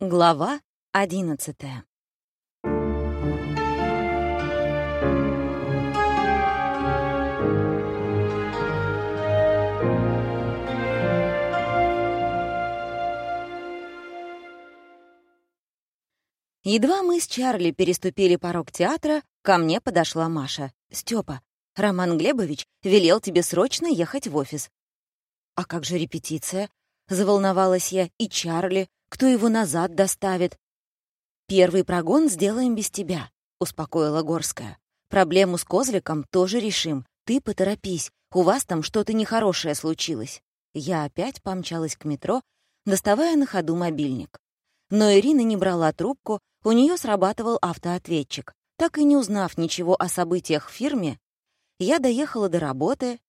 Глава одиннадцатая. Едва мы с Чарли переступили порог театра, ко мне подошла Маша. «Стёпа, Роман Глебович велел тебе срочно ехать в офис». «А как же репетиция?» — заволновалась я. «И Чарли? Кто его назад доставит?» «Первый прогон сделаем без тебя», — успокоила Горская. «Проблему с козликом тоже решим. Ты поторопись, у вас там что-то нехорошее случилось». Я опять помчалась к метро, доставая на ходу мобильник. Но Ирина не брала трубку, у нее срабатывал автоответчик. Так и не узнав ничего о событиях в фирме, я доехала до работы,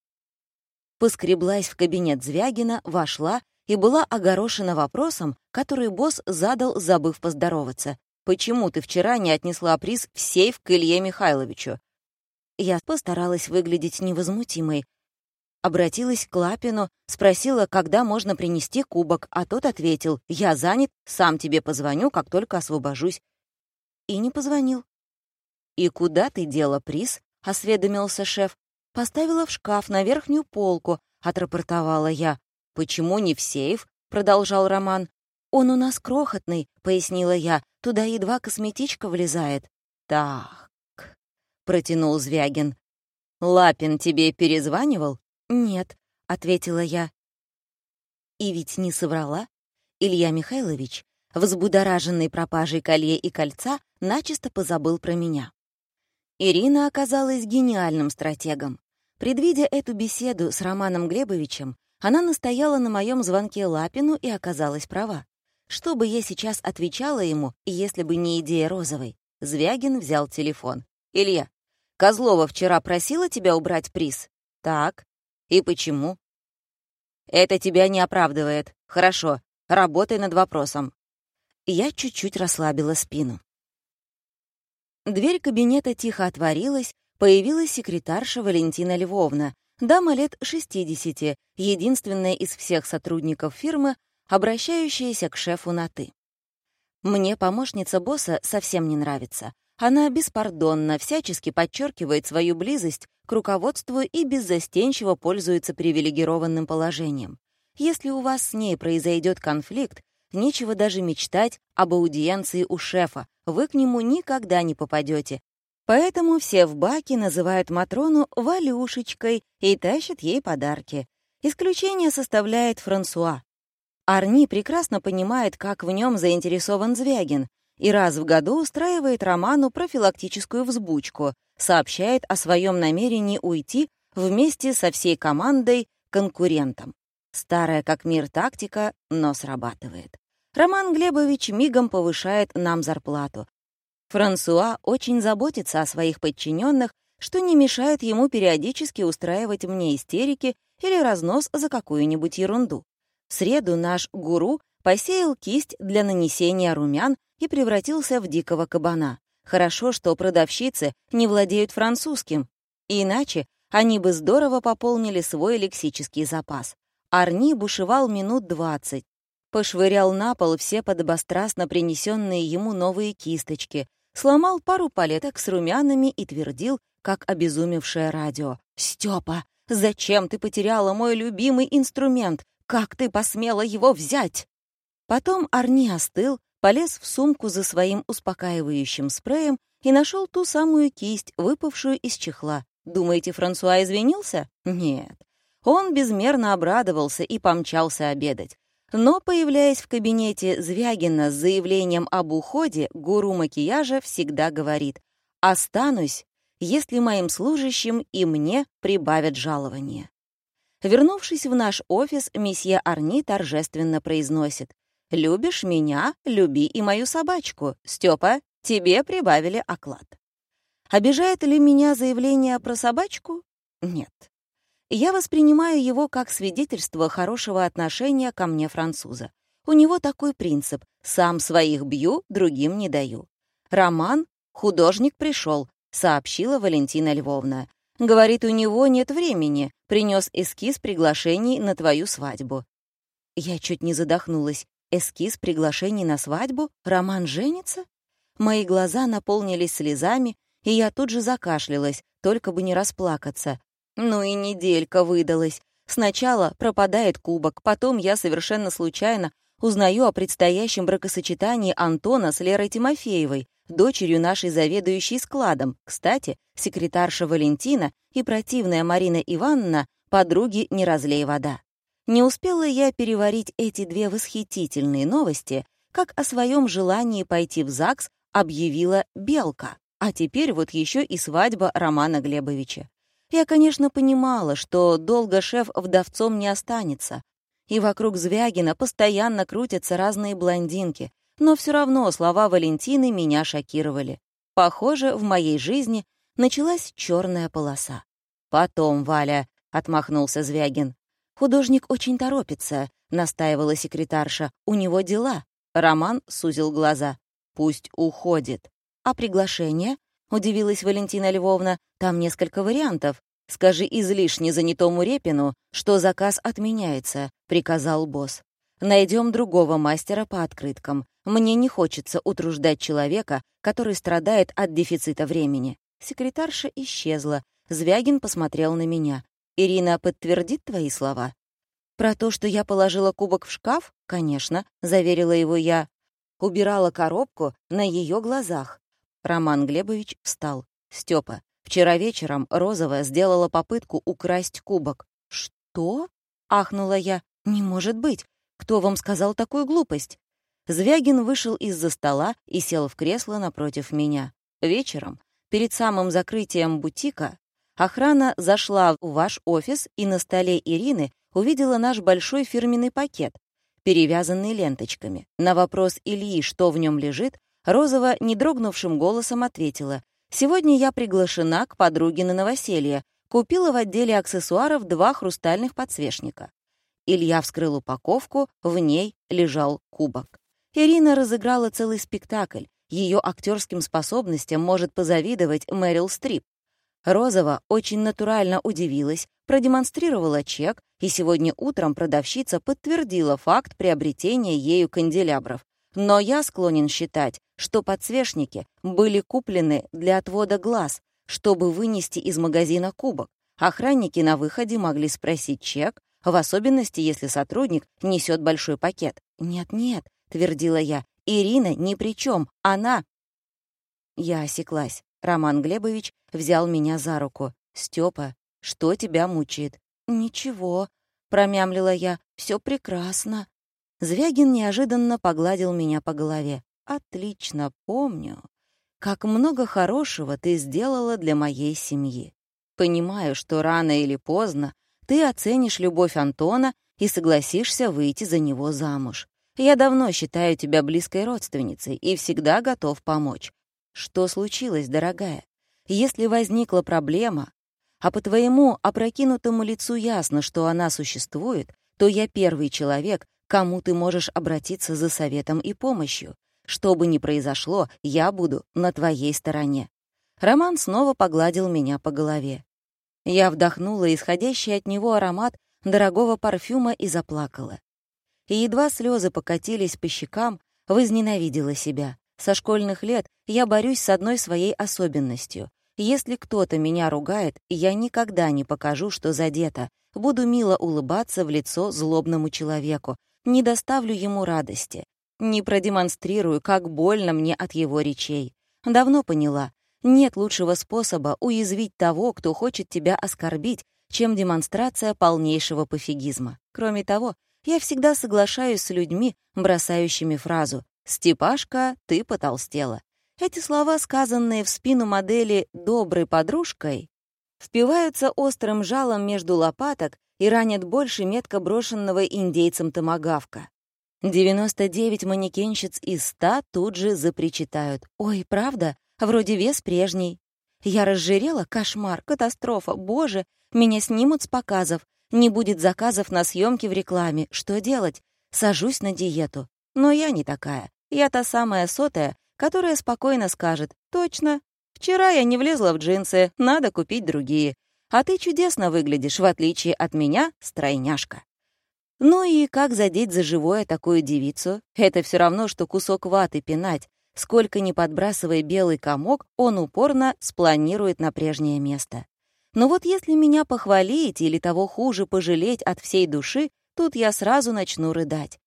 поскреблась в кабинет Звягина, вошла и была огорошена вопросом, который босс задал, забыв поздороваться. «Почему ты вчера не отнесла приз в сейф к Илье Михайловичу?» Я постаралась выглядеть невозмутимой. Обратилась к Лапину, спросила, когда можно принести кубок, а тот ответил, «Я занят, сам тебе позвоню, как только освобожусь». И не позвонил. «И куда ты дела приз?» — осведомился шеф. «Поставила в шкаф на верхнюю полку», — отрапортовала я. «Почему не в сейф?» — продолжал Роман. «Он у нас крохотный», — пояснила я. «Туда едва косметичка влезает». «Так», — протянул Звягин. «Лапин тебе перезванивал?» «Нет», — ответила я. И ведь не соврала. Илья Михайлович, взбудораженный пропажей колье и кольца, начисто позабыл про меня. Ирина оказалась гениальным стратегом. Предвидя эту беседу с Романом Глебовичем, она настояла на моем звонке Лапину и оказалась права. Что бы я сейчас отвечала ему, если бы не идея Розовой? Звягин взял телефон. «Илья, Козлова вчера просила тебя убрать приз?» «Так. И почему?» «Это тебя не оправдывает. Хорошо, работай над вопросом». Я чуть-чуть расслабила спину. Дверь кабинета тихо отворилась, появилась секретарша Валентина Львовна, Дама лет 60, единственная из всех сотрудников фирмы, обращающаяся к шефу на «ты». Мне помощница босса совсем не нравится. Она беспардонно, всячески подчеркивает свою близость к руководству и беззастенчиво пользуется привилегированным положением. Если у вас с ней произойдет конфликт, нечего даже мечтать об аудиенции у шефа, вы к нему никогда не попадете, Поэтому все в баке называют Матрону Валюшечкой и тащат ей подарки. Исключение составляет Франсуа. Арни прекрасно понимает, как в нем заинтересован Звягин, и раз в году устраивает Роману профилактическую взбучку, сообщает о своем намерении уйти вместе со всей командой конкурентам. Старая как мир тактика, но срабатывает. Роман Глебович мигом повышает нам зарплату, Франсуа очень заботится о своих подчиненных, что не мешает ему периодически устраивать мне истерики или разнос за какую-нибудь ерунду. В среду наш гуру посеял кисть для нанесения румян и превратился в дикого кабана. Хорошо, что продавщицы не владеют французским, иначе они бы здорово пополнили свой лексический запас. Арни бушевал минут двадцать, пошвырял на пол все подобострастно принесенные ему новые кисточки, сломал пару палеток с румянами и твердил, как обезумевшее радио. «Стёпа, зачем ты потеряла мой любимый инструмент? Как ты посмела его взять?» Потом Арни остыл, полез в сумку за своим успокаивающим спреем и нашел ту самую кисть, выпавшую из чехла. Думаете, Франсуа извинился? Нет. Он безмерно обрадовался и помчался обедать. Но, появляясь в кабинете Звягина с заявлением об уходе, гуру макияжа всегда говорит «Останусь, если моим служащим и мне прибавят жалование». Вернувшись в наш офис, месье Арни торжественно произносит «Любишь меня, люби и мою собачку. Степа, тебе прибавили оклад». Обижает ли меня заявление про собачку? Нет. Я воспринимаю его как свидетельство хорошего отношения ко мне француза. У него такой принцип «сам своих бью, другим не даю». Роман «Художник пришел», — сообщила Валентина Львовна. Говорит, у него нет времени, принес эскиз приглашений на твою свадьбу. Я чуть не задохнулась. Эскиз приглашений на свадьбу? Роман женится? Мои глаза наполнились слезами, и я тут же закашлялась, только бы не расплакаться. Ну и неделька выдалась. Сначала пропадает кубок, потом я совершенно случайно узнаю о предстоящем бракосочетании Антона с Лерой Тимофеевой, дочерью нашей заведующей складом. Кстати, секретарша Валентина и противная Марина Ивановна — подруги «Не разлей вода». Не успела я переварить эти две восхитительные новости, как о своем желании пойти в ЗАГС объявила Белка. А теперь вот еще и свадьба Романа Глебовича. Я, конечно, понимала, что долго шеф вдовцом не останется, и вокруг Звягина постоянно крутятся разные блондинки, но все равно слова Валентины меня шокировали. Похоже, в моей жизни началась черная полоса. «Потом, Валя», — отмахнулся Звягин. «Художник очень торопится», — настаивала секретарша. «У него дела». Роман сузил глаза. «Пусть уходит». «А приглашение?» — удивилась Валентина Львовна. «Там несколько вариантов. Скажи излишне занятому Репину, что заказ отменяется», — приказал босс. «Найдем другого мастера по открыткам. Мне не хочется утруждать человека, который страдает от дефицита времени». Секретарша исчезла. Звягин посмотрел на меня. «Ирина подтвердит твои слова?» «Про то, что я положила кубок в шкаф? Конечно», — заверила его я. Убирала коробку на ее глазах. Роман Глебович встал. «Стёпа, вчера вечером Розова сделала попытку украсть кубок». «Что?» — ахнула я. «Не может быть! Кто вам сказал такую глупость?» Звягин вышел из-за стола и сел в кресло напротив меня. Вечером, перед самым закрытием бутика, охрана зашла в ваш офис и на столе Ирины увидела наш большой фирменный пакет, перевязанный ленточками. На вопрос Ильи, что в нем лежит, Розова недрогнувшим голосом ответила, «Сегодня я приглашена к подруге на новоселье. Купила в отделе аксессуаров два хрустальных подсвечника». Илья вскрыл упаковку, в ней лежал кубок. Ирина разыграла целый спектакль. Ее актерским способностям может позавидовать Мэрил Стрип. Розова очень натурально удивилась, продемонстрировала чек, и сегодня утром продавщица подтвердила факт приобретения ею канделябров. Но я склонен считать, что подсвечники были куплены для отвода глаз, чтобы вынести из магазина кубок. Охранники на выходе могли спросить чек, в особенности, если сотрудник несет большой пакет. «Нет-нет», — твердила я, — «Ирина ни при чем, она...» Я осеклась. Роман Глебович взял меня за руку. «Стёпа, что тебя мучает?» «Ничего», — промямлила я, — «всё прекрасно». Звягин неожиданно погладил меня по голове. «Отлично помню, как много хорошего ты сделала для моей семьи. Понимаю, что рано или поздно ты оценишь любовь Антона и согласишься выйти за него замуж. Я давно считаю тебя близкой родственницей и всегда готов помочь. Что случилось, дорогая? Если возникла проблема, а по твоему опрокинутому лицу ясно, что она существует, то я первый человек, кому ты можешь обратиться за советом и помощью. Что бы ни произошло, я буду на твоей стороне». Роман снова погладил меня по голове. Я вдохнула исходящий от него аромат дорогого парфюма и заплакала. И едва слезы покатились по щекам, возненавидела себя. Со школьных лет я борюсь с одной своей особенностью. Если кто-то меня ругает, я никогда не покажу, что задета. Буду мило улыбаться в лицо злобному человеку, не доставлю ему радости, не продемонстрирую, как больно мне от его речей. Давно поняла, нет лучшего способа уязвить того, кто хочет тебя оскорбить, чем демонстрация полнейшего пофигизма. Кроме того, я всегда соглашаюсь с людьми, бросающими фразу «Степашка, ты потолстела». Эти слова, сказанные в спину модели «доброй подружкой», впиваются острым жалом между лопаток и ранят больше метко брошенного индейцем томагавка. 99 манекенщиц из 100 тут же запричитают. «Ой, правда? Вроде вес прежний». Я разжирела? Кошмар, катастрофа. Боже, меня снимут с показов. Не будет заказов на съемки в рекламе. Что делать? Сажусь на диету. Но я не такая. Я та самая сотая, которая спокойно скажет «Точно, вчера я не влезла в джинсы, надо купить другие. А ты чудесно выглядишь, в отличие от меня, стройняшка». Ну и как задеть за живое такую девицу? Это все равно, что кусок ваты пинать. Сколько ни подбрасывая белый комок, он упорно спланирует на прежнее место. Но вот если меня похвалить или того хуже пожалеть от всей души, тут я сразу начну рыдать.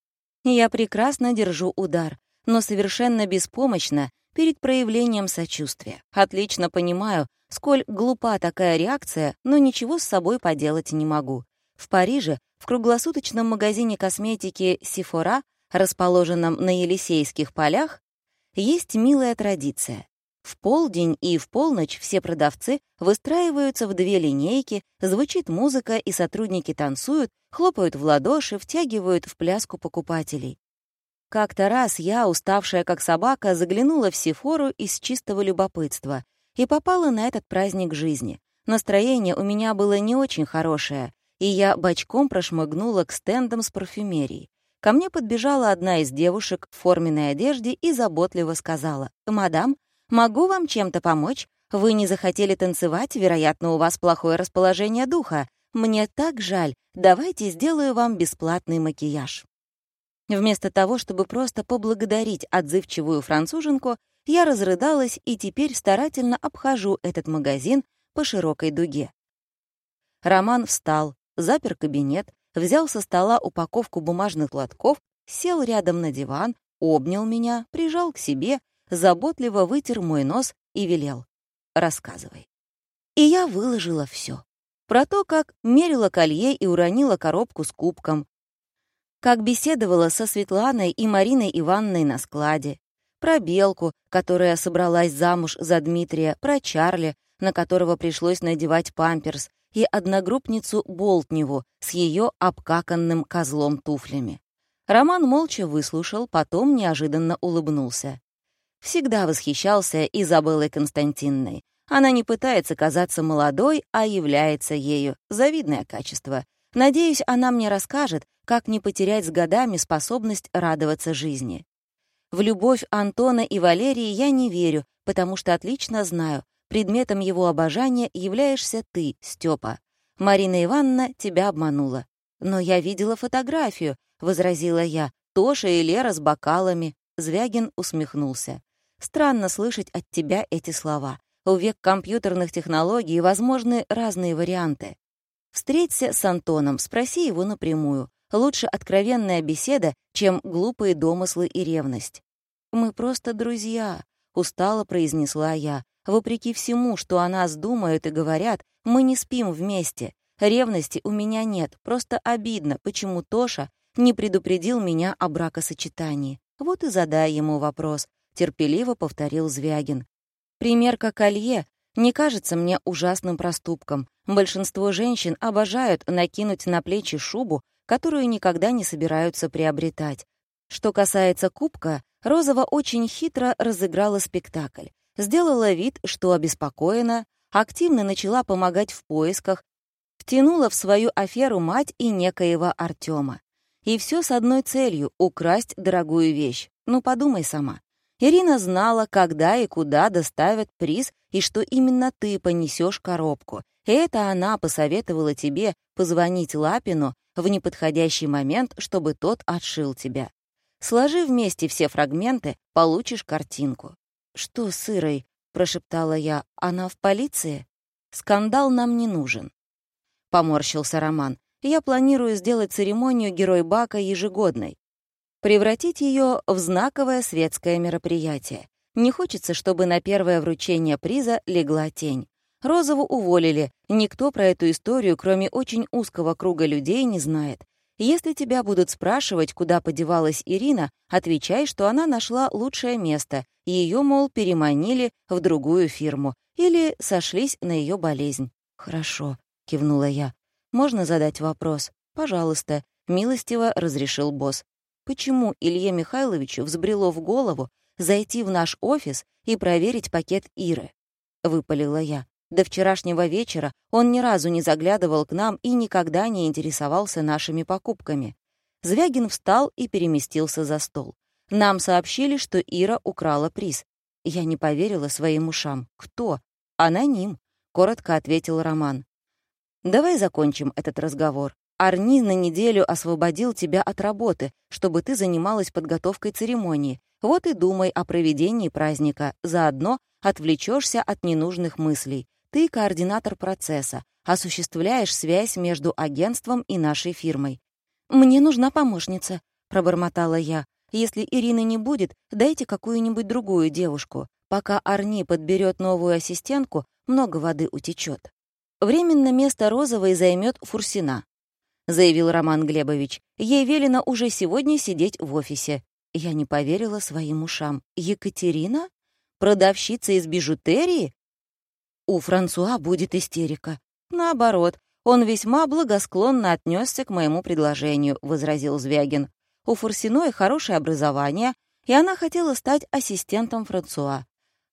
Я прекрасно держу удар, но совершенно беспомощно перед проявлением сочувствия. Отлично понимаю, сколь глупа такая реакция, но ничего с собой поделать не могу. В Париже, в круглосуточном магазине косметики «Сифора», расположенном на Елисейских полях, есть милая традиция. В полдень и в полночь все продавцы выстраиваются в две линейки, звучит музыка, и сотрудники танцуют, хлопают в ладоши, втягивают в пляску покупателей. Как-то раз я, уставшая как собака, заглянула в Сифору из чистого любопытства и попала на этот праздник жизни. Настроение у меня было не очень хорошее, и я бочком прошмыгнула к стендам с парфюмерией. Ко мне подбежала одна из девушек в форменной одежде и заботливо сказала, «Мадам, Могу вам чем-то помочь? Вы не захотели танцевать, вероятно, у вас плохое расположение духа. Мне так жаль, давайте сделаю вам бесплатный макияж». Вместо того, чтобы просто поблагодарить отзывчивую француженку, я разрыдалась и теперь старательно обхожу этот магазин по широкой дуге. Роман встал, запер кабинет, взял со стола упаковку бумажных лотков, сел рядом на диван, обнял меня, прижал к себе заботливо вытер мой нос и велел. «Рассказывай». И я выложила все. Про то, как мерила колье и уронила коробку с кубком, как беседовала со Светланой и Мариной Ивановной на складе, про Белку, которая собралась замуж за Дмитрия, про Чарли, на которого пришлось надевать памперс, и одногруппницу Болтневу с ее обкаканным козлом туфлями. Роман молча выслушал, потом неожиданно улыбнулся. Всегда восхищался Изабеллой Константинной. Она не пытается казаться молодой, а является ею. Завидное качество. Надеюсь, она мне расскажет, как не потерять с годами способность радоваться жизни. В любовь Антона и Валерии я не верю, потому что отлично знаю, предметом его обожания являешься ты, Степа. Марина Ивановна тебя обманула. «Но я видела фотографию», — возразила я, «Тоша и Лера с бокалами». Звягин усмехнулся. Странно слышать от тебя эти слова. У век компьютерных технологий возможны разные варианты. Встреться с Антоном, спроси его напрямую. Лучше откровенная беседа, чем глупые домыслы и ревность. «Мы просто друзья», — устало произнесла я. «Вопреки всему, что о нас думают и говорят, мы не спим вместе. Ревности у меня нет, просто обидно, почему Тоша не предупредил меня о бракосочетании. Вот и задай ему вопрос, терпеливо повторил Звягин. Примерка колье не кажется мне ужасным проступком. Большинство женщин обожают накинуть на плечи шубу, которую никогда не собираются приобретать. Что касается кубка, Розова очень хитро разыграла спектакль. Сделала вид, что обеспокоена, активно начала помогать в поисках, втянула в свою аферу мать и некоего Артема. И все с одной целью — украсть дорогую вещь. Ну, подумай сама. Ирина знала, когда и куда доставят приз и что именно ты понесешь коробку. И это она посоветовала тебе позвонить Лапину в неподходящий момент, чтобы тот отшил тебя. Сложи вместе все фрагменты, получишь картинку. «Что с Ирой?» — прошептала я. «Она в полиции?» «Скандал нам не нужен», — поморщился Роман. «Я планирую сделать церемонию Герой Бака ежегодной превратить ее в знаковое светское мероприятие. Не хочется, чтобы на первое вручение приза легла тень. Розову уволили, никто про эту историю, кроме очень узкого круга людей, не знает. Если тебя будут спрашивать, куда подевалась Ирина, отвечай, что она нашла лучшее место, ее, мол, переманили в другую фирму или сошлись на ее болезнь. «Хорошо», — кивнула я. «Можно задать вопрос?» «Пожалуйста», — милостиво разрешил босс почему Илье Михайловичу взбрело в голову зайти в наш офис и проверить пакет Иры. Выпалила я. До вчерашнего вечера он ни разу не заглядывал к нам и никогда не интересовался нашими покупками. Звягин встал и переместился за стол. Нам сообщили, что Ира украла приз. Я не поверила своим ушам. «Кто?» «Аноним», — коротко ответил Роман. «Давай закончим этот разговор. Арни на неделю освободил тебя от работы, чтобы ты занималась подготовкой церемонии. Вот и думай о проведении праздника. Заодно отвлечешься от ненужных мыслей. Ты координатор процесса, осуществляешь связь между агентством и нашей фирмой. «Мне нужна помощница», — пробормотала я. «Если Ирины не будет, дайте какую-нибудь другую девушку. Пока Арни подберет новую ассистентку, много воды утечет. Временно место Розовой займет Фурсина», — заявил Роман Глебович. «Ей велено уже сегодня сидеть в офисе». Я не поверила своим ушам. «Екатерина? Продавщица из бижутерии?» У Франсуа будет истерика. Наоборот, он весьма благосклонно отнесся к моему предложению, возразил Звягин. У Фурсиной хорошее образование, и она хотела стать ассистентом Франсуа.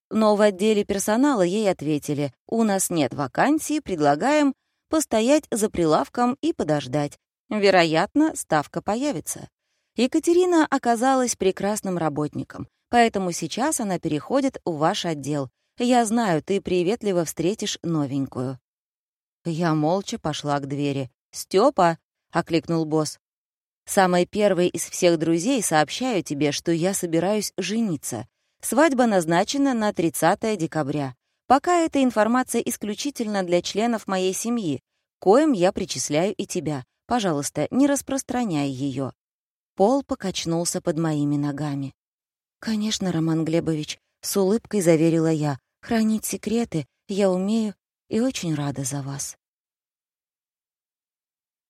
Но в отделе персонала ей ответили, у нас нет вакансии, предлагаем постоять за прилавком и подождать. Вероятно, ставка появится. Екатерина оказалась прекрасным работником, поэтому сейчас она переходит в ваш отдел. Я знаю, ты приветливо встретишь новенькую». Я молча пошла к двери. «Стёпа!» — окликнул босс. «Самый первый из всех друзей сообщаю тебе, что я собираюсь жениться. Свадьба назначена на 30 декабря. Пока эта информация исключительно для членов моей семьи, коим я причисляю и тебя. Пожалуйста, не распространяй ее. Пол покачнулся под моими ногами. «Конечно, Роман Глебович», — с улыбкой заверила я. Хранить секреты я умею и очень рада за вас.